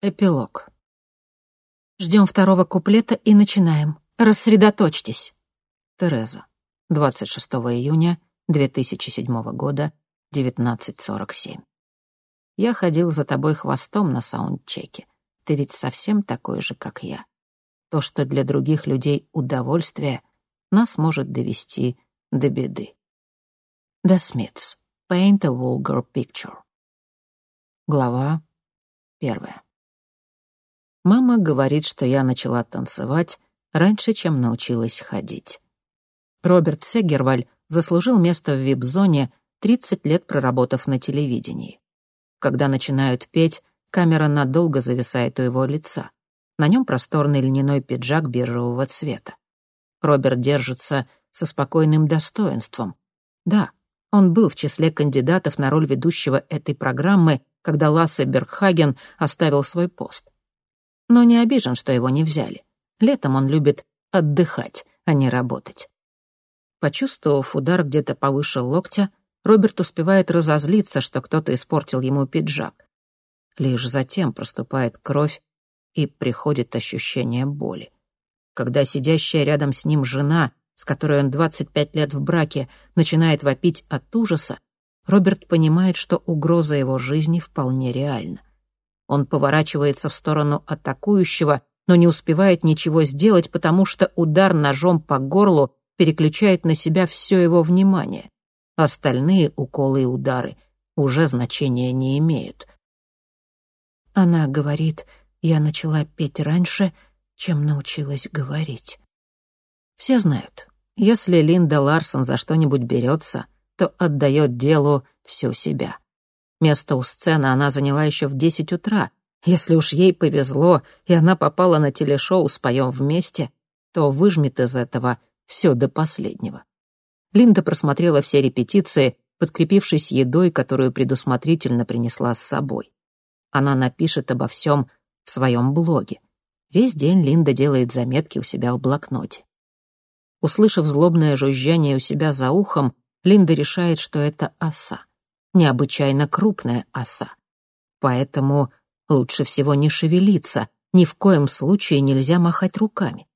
Эпилог. Ждем второго куплета и начинаем. Рассредоточьтесь. Тереза. 26 июня 2007 года, 19.47. Я ходил за тобой хвостом на саундчеке. Ты ведь совсем такой же, как я. То, что для других людей удовольствие, нас может довести до беды. The Smiths. Paint a Vulgar Picture. Глава первая. Мама говорит, что я начала танцевать раньше, чем научилась ходить. Роберт Сегерваль заслужил место в вип-зоне, 30 лет проработав на телевидении. Когда начинают петь, камера надолго зависает у его лица. На нем просторный льняной пиджак бежевого цвета. Роберт держится со спокойным достоинством. Да, он был в числе кандидатов на роль ведущего этой программы, когда Лассе Бергхаген оставил свой пост но не обижен, что его не взяли. Летом он любит отдыхать, а не работать. Почувствовав удар где-то повыше локтя, Роберт успевает разозлиться, что кто-то испортил ему пиджак. Лишь затем проступает кровь и приходит ощущение боли. Когда сидящая рядом с ним жена, с которой он 25 лет в браке, начинает вопить от ужаса, Роберт понимает, что угроза его жизни вполне реальна. Он поворачивается в сторону атакующего, но не успевает ничего сделать, потому что удар ножом по горлу переключает на себя все его внимание. Остальные уколы и удары уже значения не имеют. Она говорит, я начала петь раньше, чем научилась говорить. Все знают, если Линда Ларсон за что-нибудь берется, то отдает делу всю себя. Место у сцены она заняла еще в десять утра. Если уж ей повезло, и она попала на телешоу «Споем вместе», то выжмет из этого все до последнего. Линда просмотрела все репетиции, подкрепившись едой, которую предусмотрительно принесла с собой. Она напишет обо всем в своем блоге. Весь день Линда делает заметки у себя в блокноте. Услышав злобное жужжание у себя за ухом, Линда решает, что это оса необычайно крупная оса. Поэтому лучше всего не шевелиться, ни в коем случае нельзя махать руками.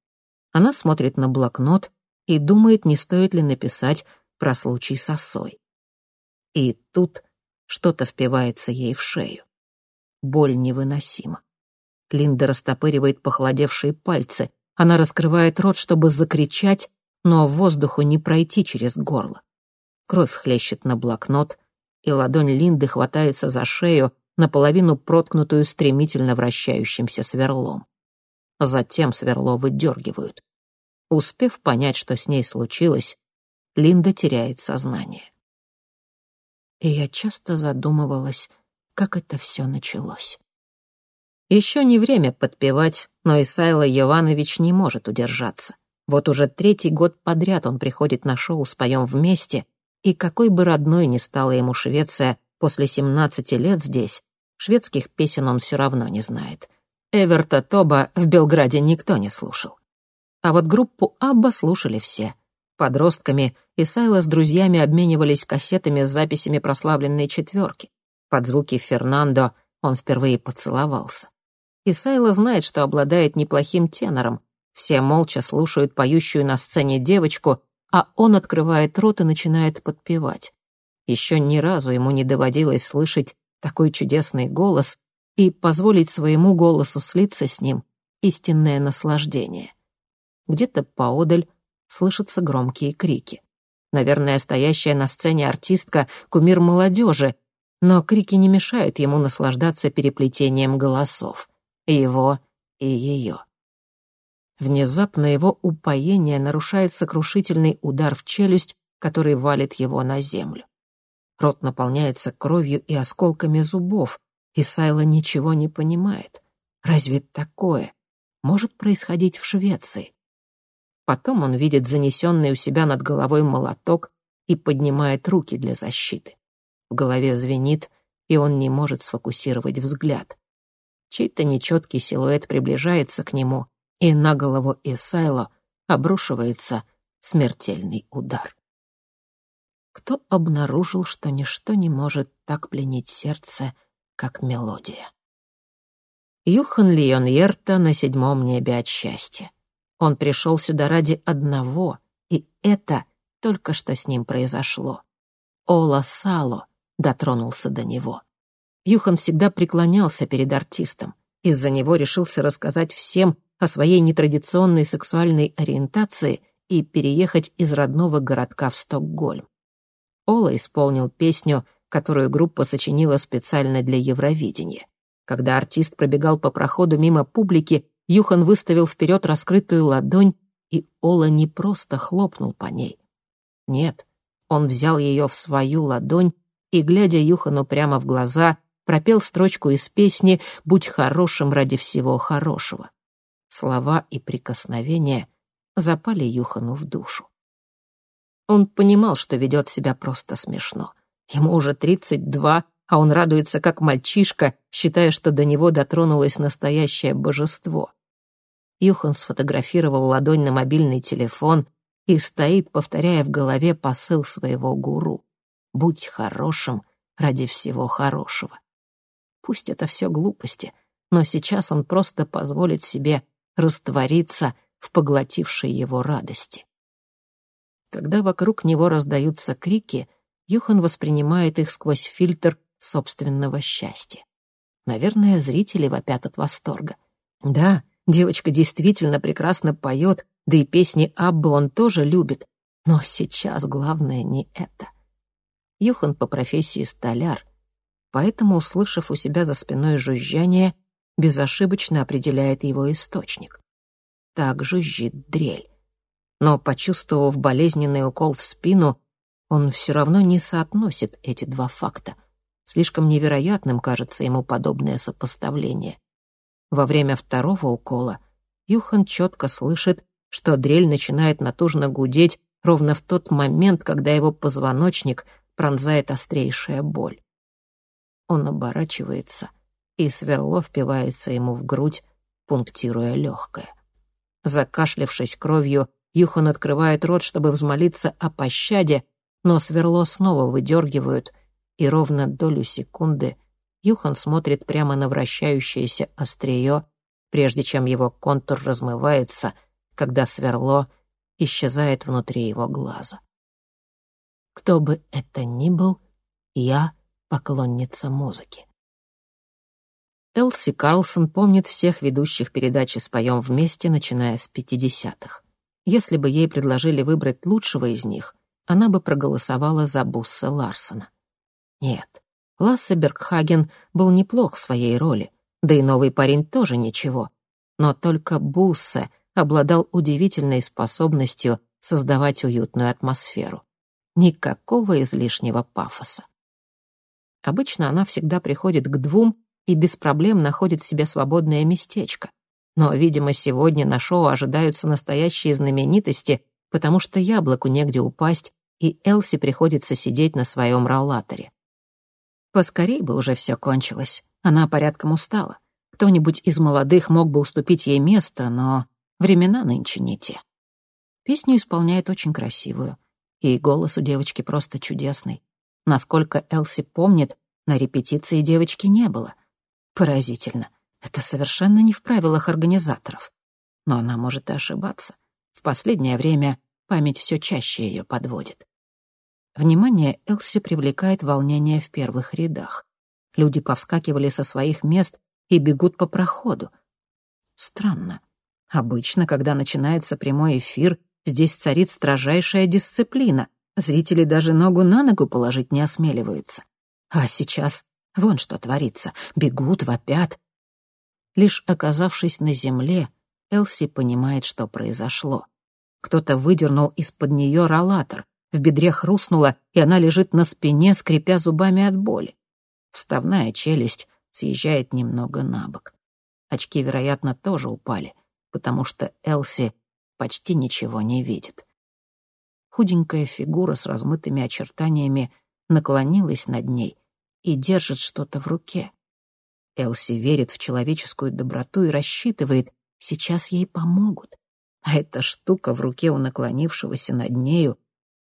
Она смотрит на блокнот и думает, не стоит ли написать про случай с осой. И тут что-то впивается ей в шею. Боль невыносима. Линда растопыривает похолодевшие пальцы. Она раскрывает рот, чтобы закричать, но воздуху не пройти через горло. Кровь хлещет на блокнот, и ладонь Линды хватается за шею, наполовину проткнутую стремительно вращающимся сверлом. Затем сверло выдергивают. Успев понять, что с ней случилось, Линда теряет сознание. И я часто задумывалась, как это все началось. Еще не время подпевать, но Исайло Иванович не может удержаться. Вот уже третий год подряд он приходит на шоу «Споем вместе», и какой бы родной ни стала ему Швеция после 17 лет здесь, шведских песен он все равно не знает. Эверта Тоба в Белграде никто не слушал. А вот группу Абба слушали все. Подростками Исайла с друзьями обменивались кассетами с записями прославленной четверки. Под звуки Фернандо он впервые поцеловался. Исайла знает, что обладает неплохим тенором. Все молча слушают поющую на сцене девочку, а он открывает рот и начинает подпевать. Еще ни разу ему не доводилось слышать такой чудесный голос и позволить своему голосу слиться с ним — истинное наслаждение. Где-то поодаль слышатся громкие крики. Наверное, стоящая на сцене артистка — кумир молодежи, но крики не мешают ему наслаждаться переплетением голосов. Его и ее. Внезапно его упоение нарушает сокрушительный удар в челюсть, который валит его на землю. Рот наполняется кровью и осколками зубов, и Сайла ничего не понимает. Разве такое может происходить в Швеции? Потом он видит занесенный у себя над головой молоток и поднимает руки для защиты. В голове звенит, и он не может сфокусировать взгляд. Чей-то нечеткий силуэт приближается к нему, и на голову Исайло обрушивается смертельный удар. Кто обнаружил, что ничто не может так пленить сердце, как мелодия? Юхан Лион Ерта на седьмом небе от счастья. Он пришел сюда ради одного, и это только что с ним произошло. Ола Сало дотронулся до него. Юхан всегда преклонялся перед артистом. Из-за него решился рассказать всем о своей нетрадиционной сексуальной ориентации и переехать из родного городка в Стокгольм. Ола исполнил песню, которую группа сочинила специально для Евровидения. Когда артист пробегал по проходу мимо публики, Юхан выставил вперед раскрытую ладонь, и Ола не просто хлопнул по ней. Нет, он взял ее в свою ладонь и, глядя Юхану прямо в глаза, пропел строчку из песни «Будь хорошим ради всего хорошего». Слова и прикосновения запали Юхану в душу. Он понимал, что ведет себя просто смешно. Ему уже тридцать два, а он радуется как мальчишка, считая, что до него дотронулось настоящее божество. Юхан сфотографировал ладонь на мобильный телефон и стоит, повторяя в голове посыл своего гуру. «Будь хорошим ради всего хорошего». Пусть это все глупости, но сейчас он просто позволит себе раствориться в поглотившей его радости. Когда вокруг него раздаются крики, Юхан воспринимает их сквозь фильтр собственного счастья. Наверное, зрители вопят от восторга. Да, девочка действительно прекрасно поет, да и песни Аббы он тоже любит. Но сейчас главное не это. Юхан по профессии столяр, поэтому, услышав у себя за спиной жужжание, безошибочно определяет его источник. Так жужжит дрель. Но, почувствовав болезненный укол в спину, он все равно не соотносит эти два факта. Слишком невероятным кажется ему подобное сопоставление. Во время второго укола Юхан четко слышит, что дрель начинает натужно гудеть ровно в тот момент, когда его позвоночник пронзает острейшая боль. Он оборачивается, и сверло впивается ему в грудь, пунктируя легкое. Закашлявшись кровью, Юхан открывает рот, чтобы взмолиться о пощаде, но сверло снова выдергивают, и ровно долю секунды Юхан смотрит прямо на вращающееся острие, прежде чем его контур размывается, когда сверло исчезает внутри его глаза. Кто бы это ни был, я поклонница музыки. Элси Карлсон помнит всех ведущих передачи «Споем вместе», начиная с 50-х. Если бы ей предложили выбрать лучшего из них, она бы проголосовала за Бусса Ларсона. Нет, Лассе Бергхаген был неплох в своей роли, да и новый парень тоже ничего. Но только Буссе обладал удивительной способностью создавать уютную атмосферу. Никакого излишнего пафоса. Обычно она всегда приходит к двум и без проблем находит себе свободное местечко. Но, видимо, сегодня на шоу ожидаются настоящие знаменитости, потому что яблоку негде упасть, и Элси приходится сидеть на своем роллаторе. Поскорей бы уже все кончилось. Она порядком устала. Кто-нибудь из молодых мог бы уступить ей место, но времена нынче не те. Песню исполняет очень красивую, и голос у девочки просто чудесный. Насколько Элси помнит, на репетиции девочки не было. Поразительно. Это совершенно не в правилах организаторов. Но она может и ошибаться. В последнее время память все чаще ее подводит. Внимание Элси привлекает волнение в первых рядах. Люди повскакивали со своих мест и бегут по проходу. Странно. Обычно, когда начинается прямой эфир, здесь царит строжайшая дисциплина. Зрители даже ногу на ногу положить не осмеливаются. А сейчас вон что творится. Бегут, вопят. Лишь оказавшись на земле, Элси понимает, что произошло. Кто-то выдернул из-под нее ролатор. В бедре хрустнуло, и она лежит на спине, скрипя зубами от боли. Вставная челюсть съезжает немного на бок. Очки, вероятно, тоже упали, потому что Элси почти ничего не видит. Худенькая фигура с размытыми очертаниями наклонилась над ней и держит что-то в руке. Элси верит в человеческую доброту и рассчитывает, сейчас ей помогут. А эта штука в руке у наклонившегося над нею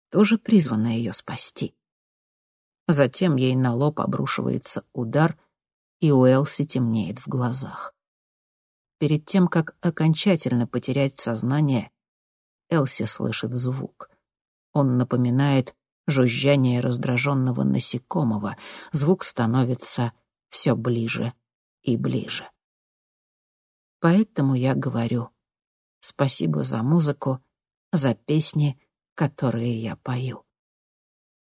тоже призвана ее спасти. Затем ей на лоб обрушивается удар, и у Элси темнеет в глазах. перед тем, как окончательно потерять сознание, Элси слышит звук. Он напоминает жужжание раздраженного насекомого. Звук становится все ближе и ближе. Поэтому я говорю спасибо за музыку, за песни, которые я пою.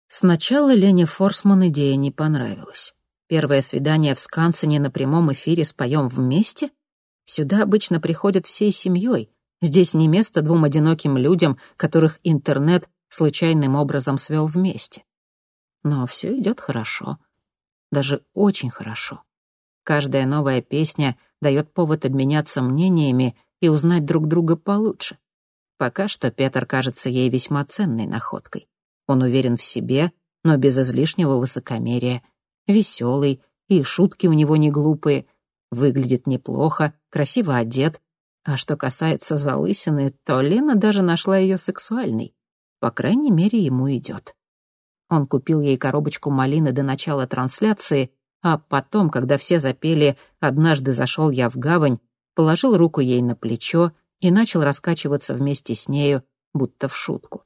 Сначала Лене Форсман идея не понравилась. Первое свидание в Скансене на прямом эфире «Споем вместе»? Сюда обычно приходят всей семьей. Здесь не место двум одиноким людям, которых интернет случайным образом свел вместе. Но все идет хорошо. Даже очень хорошо. Каждая новая песня дает повод обменяться мнениями и узнать друг друга получше. Пока что Петр кажется ей весьма ценной находкой. Он уверен в себе, но без излишнего высокомерия. Веселый, и шутки у него не глупые. Выглядит неплохо, красиво одет. А что касается залысины, то Лена даже нашла ее сексуальной. По крайней мере, ему идет. Он купил ей коробочку малины до начала трансляции, а потом, когда все запели «Однажды зашел я в гавань», положил руку ей на плечо и начал раскачиваться вместе с нею, будто в шутку.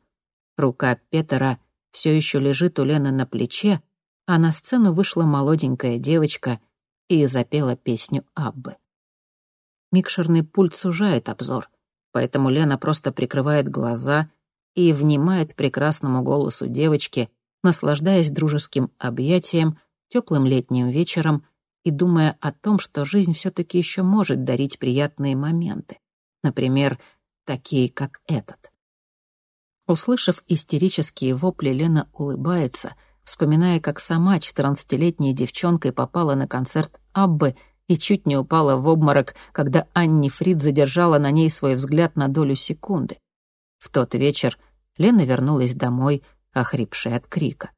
Рука Петера все еще лежит у Лены на плече, а на сцену вышла молоденькая девочка и запела песню Аббы. Микшерный пульт сужает обзор, поэтому Лена просто прикрывает глаза и внимает прекрасному голосу девочки, наслаждаясь дружеским объятием, теплым летним вечером и думая о том, что жизнь все-таки еще может дарить приятные моменты. Например, такие, как этот. Услышав истерические вопли, Лена улыбается, вспоминая, как сама четырнадцатилетняя девчонкой попала на концерт Аббы и чуть не упала в обморок, когда Анни Фрид задержала на ней свой взгляд на долю секунды. В тот вечер Лена вернулась домой, охрипшая от крика.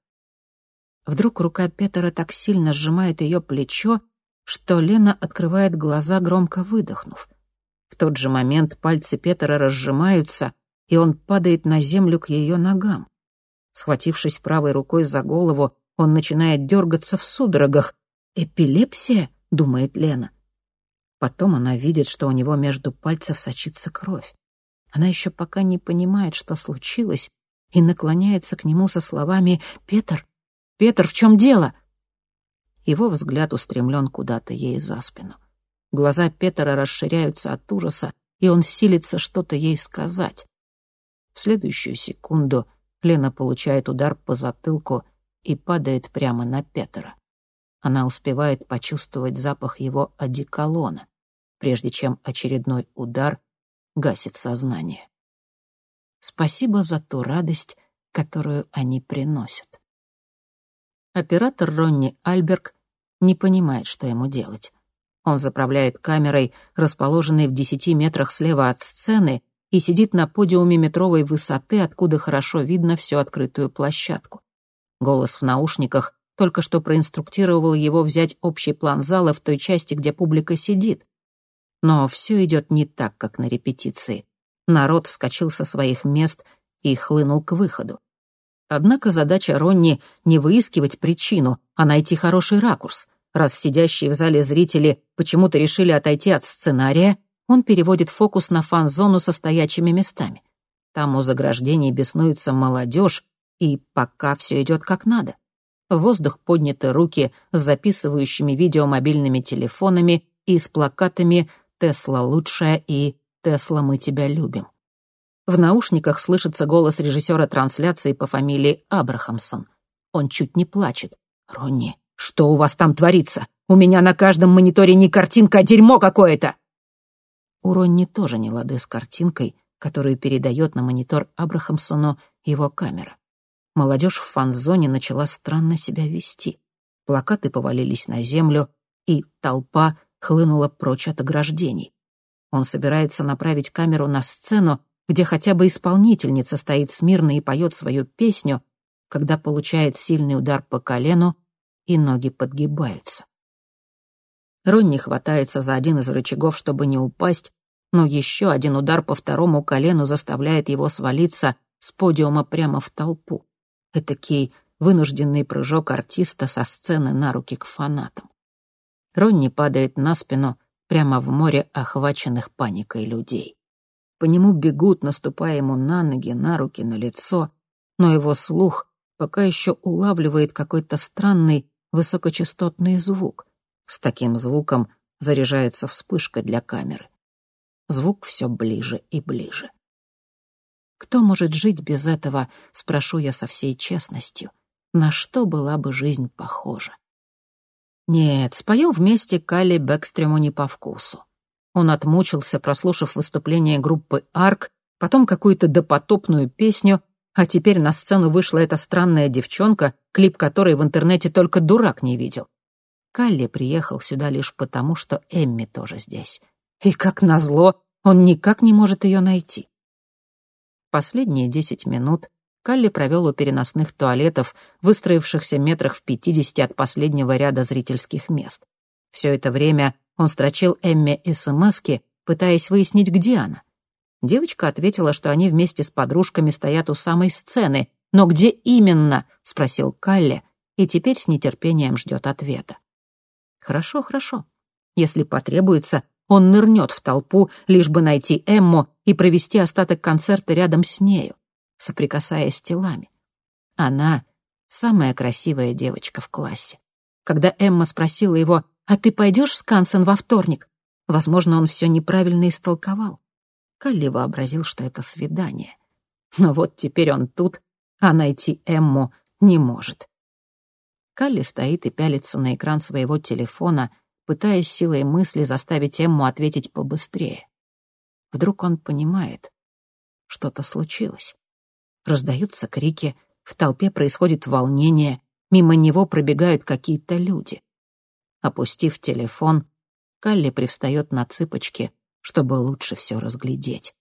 Вдруг рука Петера так сильно сжимает ее плечо, что Лена открывает глаза, громко выдохнув. В тот же момент пальцы Петера разжимаются, и он падает на землю к ее ногам. Схватившись правой рукой за голову, он начинает дергаться в судорогах. «Эпилепсия?» — думает Лена. Потом она видит, что у него между пальцев сочится кровь. Она еще пока не понимает, что случилось, и наклоняется к нему со словами «Петр, Петр, в чем дело?» Его взгляд устремлен куда-то ей за спину. Глаза Петра расширяются от ужаса, и он силится что-то ей сказать. В следующую секунду Лена получает удар по затылку и падает прямо на Петра. Она успевает почувствовать запах его одеколона, прежде чем очередной удар гасит сознание. Спасибо за ту радость, которую они приносят. Оператор Ронни Альберг не понимает, что ему делать. Он заправляет камерой, расположенной в десяти метрах слева от сцены, и сидит на подиуме метровой высоты, откуда хорошо видно всю открытую площадку. Голос в наушниках только что проинструктировал его взять общий план зала в той части, где публика сидит. Но все идет не так, как на репетиции. Народ вскочил со своих мест и хлынул к выходу. Однако задача Ронни не выискивать причину, а найти хороший ракурс. Раз сидящие в зале зрители почему-то решили отойти от сценария, он переводит фокус на фан-зону со стоячими местами. Там у заграждений беснуется молодежь, и пока все идет как надо. В воздух подняты руки с записывающими видео мобильными телефонами и с плакатами «Тесла лучшая» и «Тесла, мы тебя любим». В наушниках слышится голос режиссера трансляции по фамилии Абрахамсон. Он чуть не плачет. «Ронни, что у вас там творится? У меня на каждом мониторе не картинка, а дерьмо какое-то!» У Ронни тоже не лады с картинкой, которую передает на монитор Абрахамсону его камера. Молодежь в фан-зоне начала странно себя вести. Плакаты повалились на землю, и толпа хлынула прочь от ограждений. Он собирается направить камеру на сцену, где хотя бы исполнительница стоит смирно и поет свою песню, когда получает сильный удар по колену, и ноги подгибаются. Ронни хватается за один из рычагов, чтобы не упасть, но еще один удар по второму колену заставляет его свалиться с подиума прямо в толпу. Этакий вынужденный прыжок артиста со сцены на руки к фанатам. Ронни падает на спину прямо в море охваченных паникой людей. По нему бегут, наступая ему на ноги, на руки, на лицо, но его слух пока еще улавливает какой-то странный высокочастотный звук. С таким звуком заряжается вспышка для камеры. Звук все ближе и ближе. Кто может жить без этого, спрошу я со всей честностью. На что была бы жизнь похожа? Нет, споем вместе Калли Бэкстрему не по вкусу. Он отмучился, прослушав выступление группы «Арк», потом какую-то допотопную песню, а теперь на сцену вышла эта странная девчонка, клип которой в интернете только дурак не видел. Калли приехал сюда лишь потому, что Эмми тоже здесь. И, как назло, он никак не может ее найти. Последние десять минут Калли провел у переносных туалетов, выстроившихся метрах в пятидесяти от последнего ряда зрительских мест. Все это время он строчил Эмме СМСки, пытаясь выяснить, где она. Девочка ответила, что они вместе с подружками стоят у самой сцены. «Но где именно?» — спросил Калли, и теперь с нетерпением ждет ответа. «Хорошо, хорошо. Если потребуется, он нырнет в толпу, лишь бы найти Эмму и провести остаток концерта рядом с нею, соприкасаясь телами. Она — самая красивая девочка в классе. Когда Эмма спросила его, «А ты пойдешь в Скансен во вторник?» Возможно, он все неправильно истолковал. Калли вообразил, что это свидание. Но вот теперь он тут, а найти Эмму не может. Калли стоит и пялится на экран своего телефона, пытаясь силой мысли заставить Эмму ответить побыстрее. Вдруг он понимает, что-то случилось. Раздаются крики, в толпе происходит волнение, мимо него пробегают какие-то люди. Опустив телефон, Калли привстает на цыпочки, чтобы лучше все разглядеть.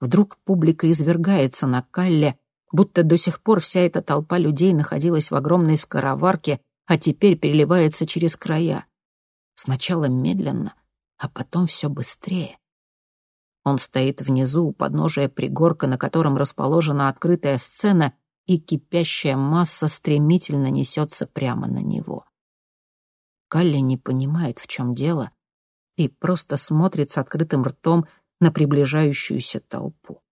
Вдруг публика извергается на Калле, будто до сих пор вся эта толпа людей находилась в огромной скороварке, а теперь переливается через края. Сначала медленно, а потом все быстрее. Он стоит внизу у подножия пригорка, на котором расположена открытая сцена, и кипящая масса стремительно несется прямо на него. Калли не понимает, в чем дело, и просто смотрит с открытым ртом на приближающуюся толпу.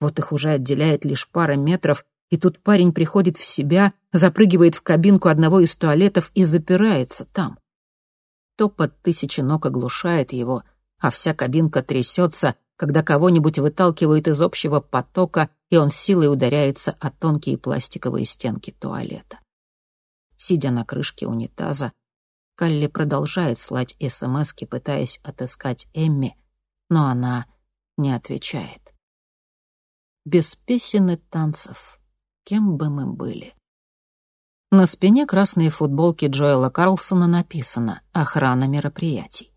Вот их уже отделяет лишь пара метров, и тут парень приходит в себя, запрыгивает в кабинку одного из туалетов и запирается там. Топот тысячи ног оглушает его, а вся кабинка трясется, когда кого-нибудь выталкивают из общего потока, и он силой ударяется о тонкие пластиковые стенки туалета. Сидя на крышке унитаза, Калли продолжает слать СМСки, пытаясь отыскать Эмми, но она не отвечает. Без песен и танцев, кем бы мы были. На спине красной футболки Джоэла Карлсона написано «Охрана мероприятий».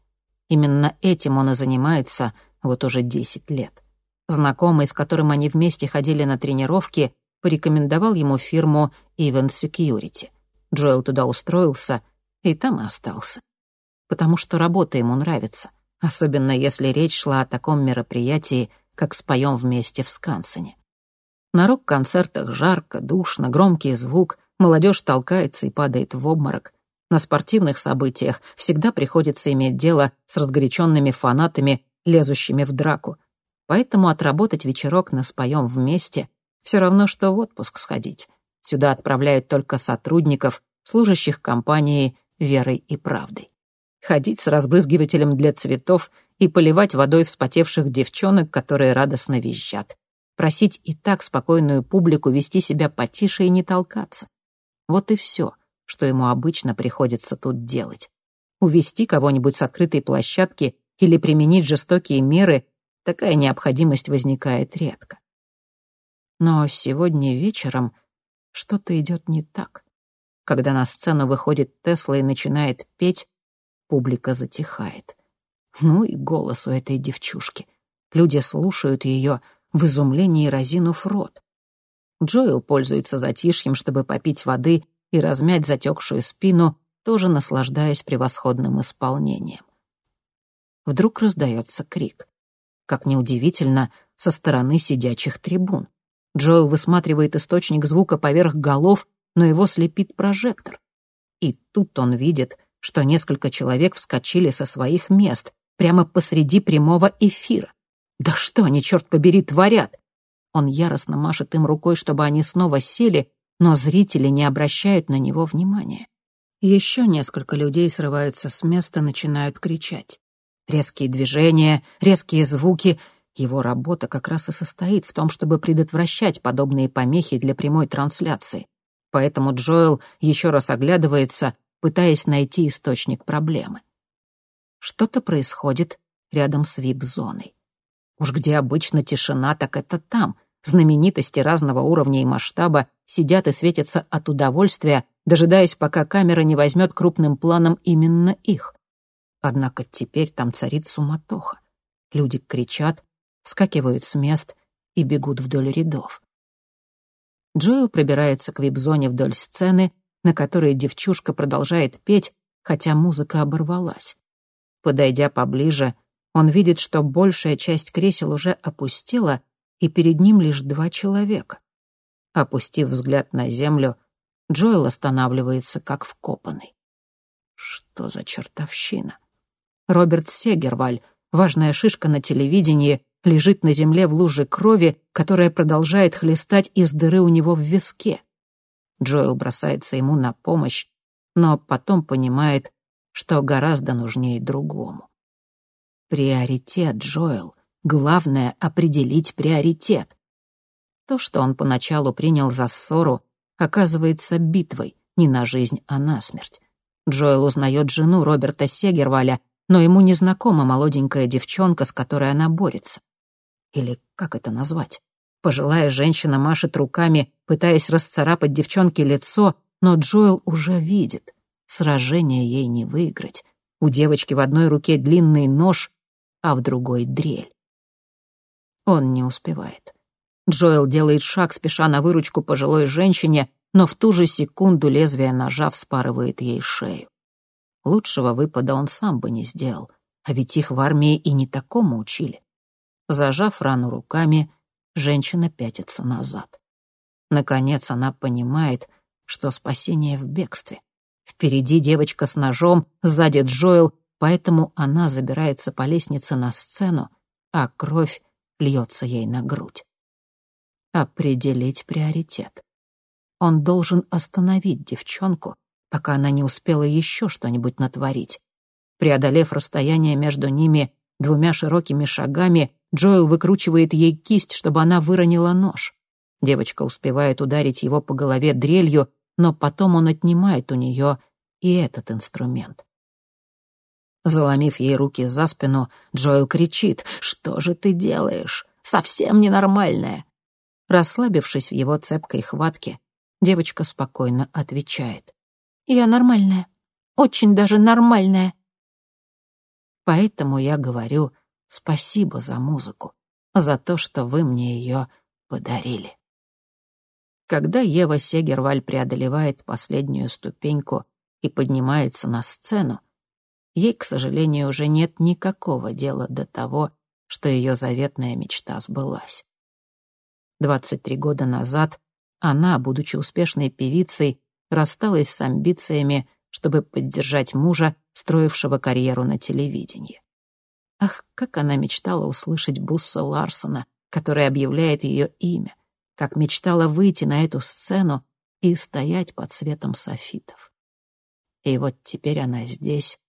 Именно этим он и занимается вот уже 10 лет. Знакомый, с которым они вместе ходили на тренировки, порекомендовал ему фирму Event Security. Джоэл туда устроился и там и остался. Потому что работа ему нравится, особенно если речь шла о таком мероприятии, как «Споем вместе в Скансене». На рок-концертах жарко, душно, громкий звук, молодежь толкается и падает в обморок. На спортивных событиях всегда приходится иметь дело с разгоряченными фанатами, лезущими в драку. Поэтому отработать вечерок на споем вместе все равно, что в отпуск сходить. Сюда отправляют только сотрудников, служащих компании верой и правдой. Ходить с разбрызгивателем для цветов и поливать водой вспотевших девчонок, которые радостно визжат. Просить и так спокойную публику вести себя потише и не толкаться. Вот и все, что ему обычно приходится тут делать. Увести кого-нибудь с открытой площадки или применить жестокие меры, такая необходимость возникает редко. Но сегодня вечером что-то идет не так. Когда на сцену выходит Тесла и начинает петь, публика затихает. Ну и голос у этой девчушки. Люди слушают ее в изумлении разинув рот. Джоэл пользуется затишьем, чтобы попить воды и размять затекшую спину, тоже наслаждаясь превосходным исполнением. Вдруг раздается крик. Как неудивительно, со стороны сидячих трибун. Джоэл высматривает источник звука поверх голов, но его слепит прожектор. И тут он видит, что несколько человек вскочили со своих мест прямо посреди прямого эфира. Да что они, черт побери, творят? Он яростно машет им рукой, чтобы они снова сели, но зрители не обращают на него внимания. Еще несколько людей срываются с места, начинают кричать. Резкие движения, резкие звуки. Его работа как раз и состоит в том, чтобы предотвращать подобные помехи для прямой трансляции. Поэтому Джоэл еще раз оглядывается, пытаясь найти источник проблемы. Что-то происходит рядом с вип-зоной. Уж где обычно тишина, так это там. Знаменитости разного уровня и масштаба сидят и светятся от удовольствия, дожидаясь, пока камера не возьмет крупным планом именно их. Однако теперь там царит суматоха. Люди кричат, вскакивают с мест и бегут вдоль рядов. Джоэл пробирается к вип-зоне вдоль сцены, на которой девчушка продолжает петь, хотя музыка оборвалась. Подойдя поближе, он видит, что большая часть кресел уже опустела, и перед ним лишь два человека. Опустив взгляд на землю, Джоэл останавливается как вкопанный. Что за чертовщина? Роберт Сегерваль, важная шишка на телевидении, лежит на земле в луже крови, которая продолжает хлестать из дыры у него в виске. Джоэл бросается ему на помощь, но потом понимает, что гораздо нужнее другому. Приоритет, Джоэл. Главное — определить приоритет. То, что он поначалу принял за ссору, оказывается битвой, не на жизнь, а на смерть. Джоэл узнает жену Роберта Сегерваля, но ему незнакома молоденькая девчонка, с которой она борется. Или как это назвать? Пожилая женщина машет руками, пытаясь расцарапать девчонке лицо, но Джоэл уже видит. Сражение ей не выиграть. У девочки в одной руке длинный нож, а в другой — дрель. Он не успевает. Джоэл делает шаг, спеша на выручку пожилой женщине, но в ту же секунду лезвие ножа вспарывает ей шею. Лучшего выпада он сам бы не сделал, а ведь их в армии и не такому учили. Зажав рану руками, женщина пятится назад. Наконец она понимает, что спасение в бегстве. Впереди девочка с ножом, сзади Джоэл, поэтому она забирается по лестнице на сцену, а кровь льется ей на грудь. Определить приоритет. Он должен остановить девчонку, пока она не успела еще что-нибудь натворить. Преодолев расстояние между ними двумя широкими шагами, Джоэл выкручивает ей кисть, чтобы она выронила нож. Девочка успевает ударить его по голове дрелью, но потом он отнимает у нее и этот инструмент. Заломив ей руки за спину, Джоэл кричит «Что же ты делаешь? Совсем ненормальная!» Расслабившись в его цепкой хватке, девочка спокойно отвечает. «Я нормальная. Очень даже нормальная». Поэтому я говорю спасибо за музыку, за то, что вы мне ее подарили. Когда Ева Сегерваль преодолевает последнюю ступеньку и поднимается на сцену, ей, к сожалению, уже нет никакого дела до того, что ее заветная мечта сбылась. 23 года назад она, будучи успешной певицей, рассталась с амбициями, чтобы поддержать мужа, строившего карьеру на телевидении. Ах, как она мечтала услышать Бусса Ларсона, который объявляет ее имя, как мечтала выйти на эту сцену и стоять под светом софитов. И вот теперь она здесь,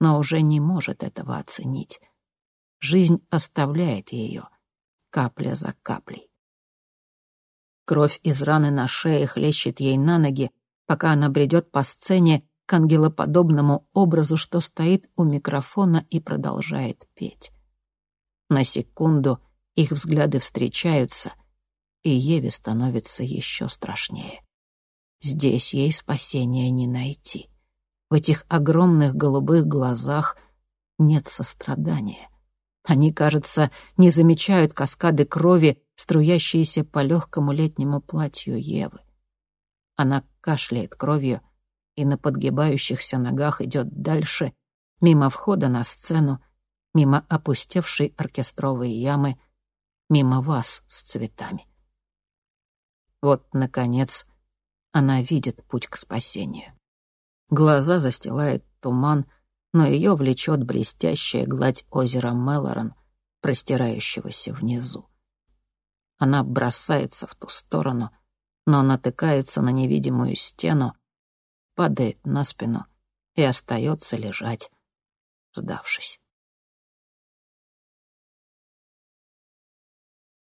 но уже не может этого оценить. Жизнь оставляет ее, капля за каплей. Кровь из раны на шее хлещет ей на ноги, пока она бредет по сцене к ангелоподобному образу, что стоит у микрофона и продолжает петь. На секунду их взгляды встречаются, и Еве становится еще страшнее. Здесь ей спасения не найти. В этих огромных голубых глазах нет сострадания. Они, кажется, не замечают каскады крови, струящиеся по легкому летнему платью Евы. Она кашляет кровью и на подгибающихся ногах идет дальше, мимо входа на сцену, мимо опустевшей оркестровой ямы, мимо вас с цветами. Вот, наконец, она видит путь к спасению. Глаза застилает туман, но ее влечет блестящая гладь озера Мелорон, простирающегося внизу. Она бросается в ту сторону, но натыкается на невидимую стену, падает на спину и остается лежать, сдавшись.